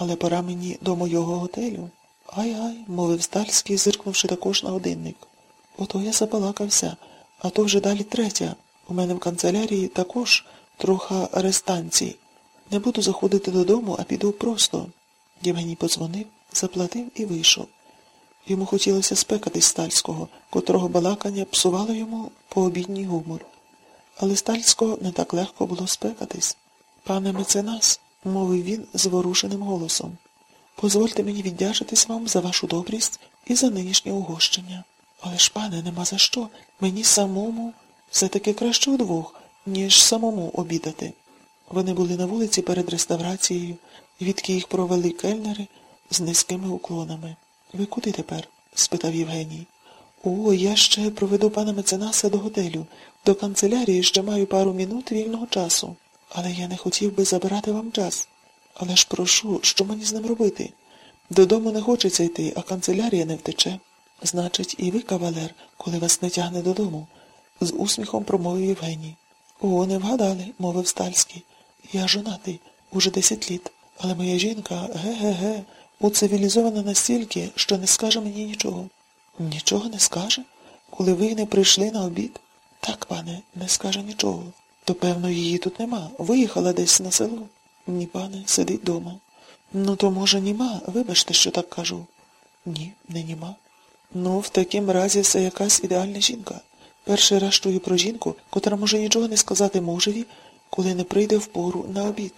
але пора мені до мого готелю. Ай-ай, мовив Стальський, зиркнувши також на годинник. Ото я запалакався, а то вже далі третя. У мене в канцелярії також троха арестанцій. Не буду заходити додому, а піду просто. Євгеній подзвонив, заплатив і вийшов. Йому хотілося спекатись Стальського, котрого балакання псувало йому пообідній гумор. Але Стальського не так легко було спекатись. Пане меценас, мовив він зворушеним голосом, позвольте мені віддячитись вам за вашу добрість і за нинішнє угощення. Але ж, пане, нема за що. Мені самому все-таки краще удвох, ніж самому обідати. Вони були на вулиці перед реставрацією, відки їх провели кельнери з низькими уклонами. Ви куди тепер? спитав Євгеній. О, я ще проведу пана меценаса до готелю. До канцелярії ще маю пару мінут вільного часу. Але я не хотів би забирати вам час. Але ж прошу, що мені з ним робити? Додому не хочеться йти, а канцелярія не втече. Значить, і ви, кавалер, коли вас не тягне додому, з усміхом промовив Євгеній. О, не вгадали, мовив Стальський. Я жонатий, уже десять літ, але моя жінка, ге-ге-ге, уцивілізована настільки, що не скаже мені нічого. Нічого не скаже? Коли ви не прийшли на обід? Так, пане, не скаже нічого. То, певно, її тут нема. Виїхала десь на село. Ні, пане, сидить дома. Ну, то, може, німа, вибачте, що так кажу. Ні, не німа. Ну, в такім разі це якась ідеальна жінка. Перший раз чую про жінку, котра може нічого не сказати мужеві, коли не прийде в пору на обід.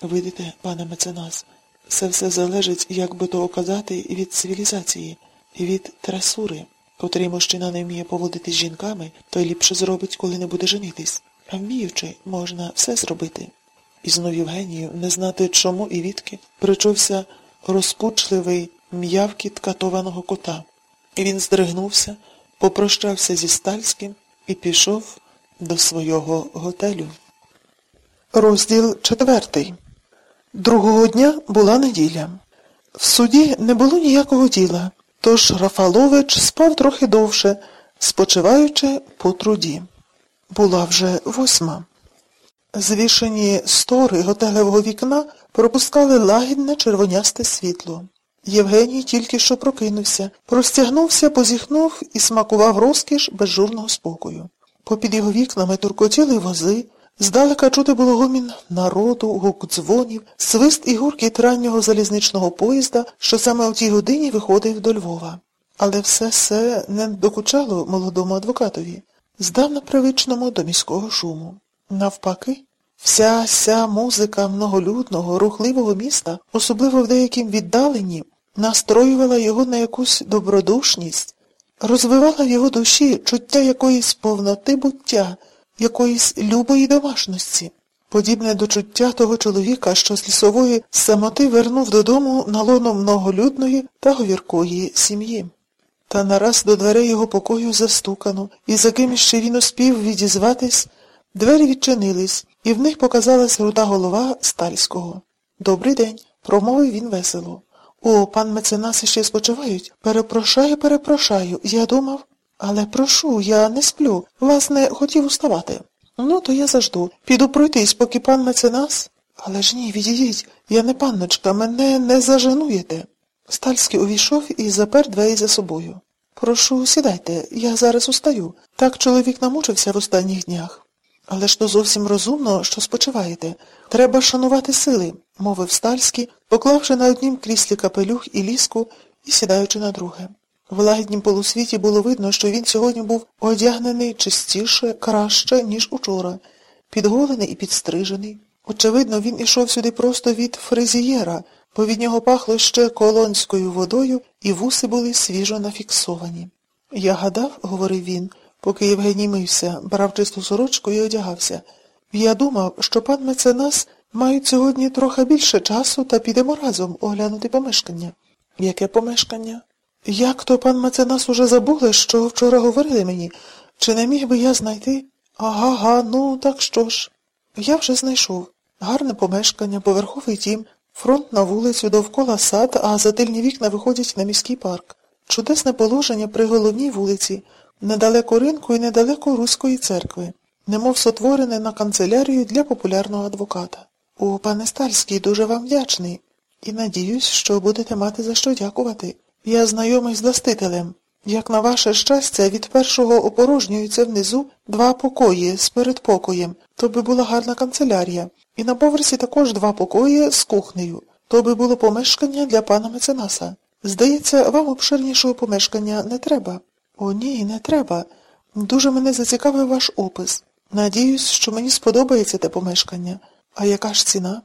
Видите, пане меценас, це все залежить, як би то оказати, від цивілізації, від трасури, котрий мужчина не вміє поводити з жінками, той ліпше зробить, коли не буде женитись. Вміючи, можна все зробити. І знов Євгенію, не знати чому і відки, причувся розпучливий м'явкіт катованого кота. І він здригнувся, попрощався зі Стальським і пішов до свого готелю. Розділ четвертий. Другого дня була неділя. В суді не було ніякого діла, тож Рафалович спав трохи довше, спочиваючи по труді. Була вже восьма. Звішені стори готелевого вікна пропускали лагідне червонясте світло. Євгеній тільки що прокинувся, простягнувся, позіхнув і смакував розкіш безжурного спокою. Попід його вікнами туркотіли вози, здалека чути було гомін народу, гук дзвонів, свист і гуркіт раннього залізничного поїзда, що саме у тій годині виходив до Львова. Але все це не докучало молодому адвокатові, здавна привичному до міського шуму. Навпаки, вся ся музика многолюдного, рухливого міста, особливо в деяким віддаленні, настроювала його на якусь добродушність, розвивала в його душі чуття якоїсь повноти буття, якоїсь любої домашності, подібне до чуття того чоловіка, що з лісової самоти вернув додому на лоно многолюдної та говіркої сім'ї. Та нараз до дверей його покою застукано, і за ким ще він успів відізватись, двері відчинились, і в них показалась рута голова Стальського. Добрий день, промовив він весело. О, пан меценас ще спочивають. Перепрошаю, перепрошаю. Я думав. Але прошу, я не сплю. Власне, хотів уставати. Ну, то я зажду. Піду пройтись, поки пан меценас. Але ж ні, відійдіть. Я не панночка, мене не заженуєте. Стальський увійшов і запер двері за собою. Прошу, сідайте, я зараз устаю. Так чоловік намучився в останніх днях. Але ж то зовсім розумно, що спочиваєте. Треба шанувати сили, мовив Стальський, поклавши на однім кріслі капелюх і ліску і сідаючи на друге. В лагіднім полусвіті було видно, що він сьогодні був одягнений чистіше, краще, ніж учора, підголений і підстрижений. Очевидно, він ішов сюди просто від фрезієра, бо від нього пахло ще колонською водою, і вуси були свіжо нафіксовані. Я гадав, говорив він, поки Євгеній мився, брав чисту сорочку і одягався. Я думав, що пан меценас мають сьогодні трохи більше часу та підемо разом оглянути помешкання. Яке помешкання? Як то пан меценас уже забули, що вчора говорили мені? Чи не міг би я знайти? Ага, га, ну так що ж? Я вже знайшов. Гарне помешкання, поверховий дім, фронт на вулицю, довкола сад, а затильні вікна виходять на міський парк. Чудесне положення при головній вулиці, недалеко ринку і недалеко Руської церкви, немов сотворене на канцелярію для популярного адвоката. О, пане Стальський, дуже вам вдячний. І надіюсь, що будете мати за що дякувати. Я знайомий з властителем. Як на ваше щастя, від першого опорожнюються внизу два покої з передпокоєм, то би була гарна канцелярія. І на поверсі також два покої з кухнею. То би було помешкання для пана меценаса. Здається, вам обширнішого помешкання не треба. О, ні, не треба. Дуже мене зацікавив ваш опис. Надіюсь, що мені сподобається те помешкання. А яка ж ціна?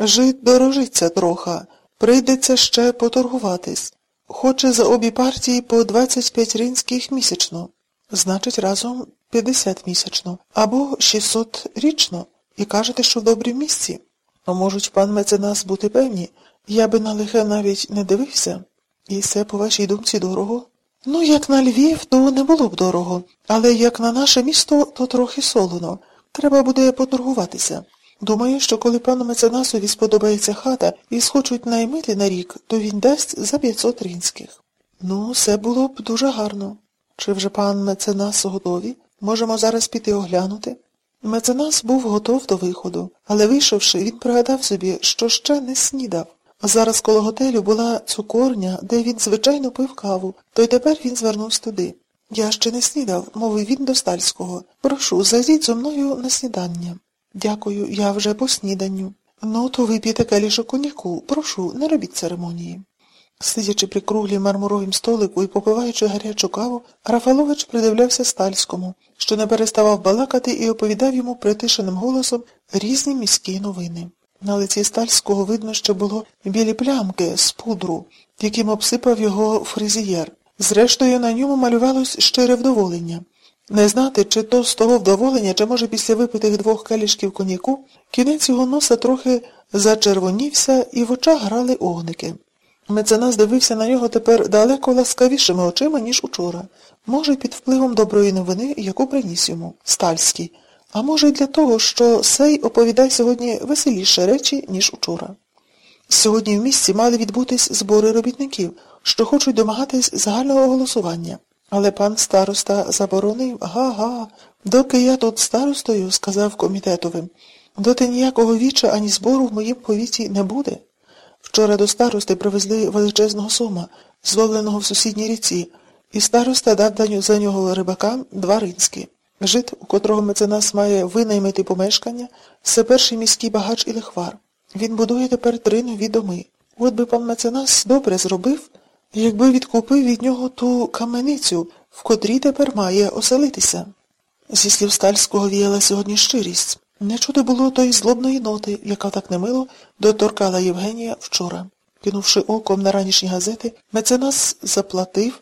Жит дорожиться троха. Прийдеться ще поторгуватись. Хоче за обі партії по 25 ринських місячно. Значить, разом 50 місячно. Або 600 річно. І кажете, що в добрім місці. А можуть пан меценас бути певні? Я би на лихе навіть не дивився. І все, по вашій думці, дорого? Ну, як на Львів, то не було б дорого. Але як на наше місто, то трохи солоно. Треба буде поторгуватися. Думаю, що коли пану меценасові сподобається хата і схочуть наймити на рік, то він дасть за 500 ринських. Ну, все було б дуже гарно. Чи вже пан меценас готові? Можемо зараз піти оглянути? Меценас був готов до виходу, але вийшовши, він пригадав собі, що ще не снідав. Зараз коло готелю була цукорня, де він звичайно пив каву, то й тепер він звернувся туди. Я ще не снідав, мовив він до Стальського. Прошу, зайдіть зо мною на снідання. Дякую, я вже по сніданню. Ну, то вип'єте келішок коньяку. Прошу, не робіть церемонії. Сидячи при круглім мармуровім столику і попиваючи гарячу каву, Рафалович придивлявся Стальському, що не переставав балакати і оповідав йому притишеним голосом різні міські новини. На лиці Стальського видно, що було білі плямки з пудру, яким обсипав його фризієр. Зрештою, на ньому малювалось щире вдоволення. Не знати, чи то з того вдоволення, чи, може, після випитих двох калішків коньяку, кінець його носа трохи зачервонівся і в очах грали огники. Меценас дивився на нього тепер далеко ласкавішими очима, ніж учора. Може, під впливом доброї новини, яку приніс йому Стальський, а може, й для того, що сей оповідає сьогодні веселіше речі, ніж учора. Сьогодні в місті мали відбутись збори робітників, що хочуть домагатись загального голосування. Але пан староста заборонив, га-га, доки я тут старостою, сказав комітетовим, доти ніякого віча ані збору в моїм повіті не буде. Вчора до старости привезли величезного сома, зловленого в сусідній ріці, і староста дав за нього рибакам два ринські. Жит, у котрого меценас має винаймити помешкання, це перший міський багач і лихвар. Він будує тепер три нові доми. От би пан меценас добре зробив, якби відкупив від нього ту каменицю, в котрій тепер має оселитися. Зі слів Стальського віяла сьогодні щирість. Не чути було тої злобної ноти, яка так немило доторкала Євгенія вчора. Кинувши оком на ранішні газети, меценас заплатив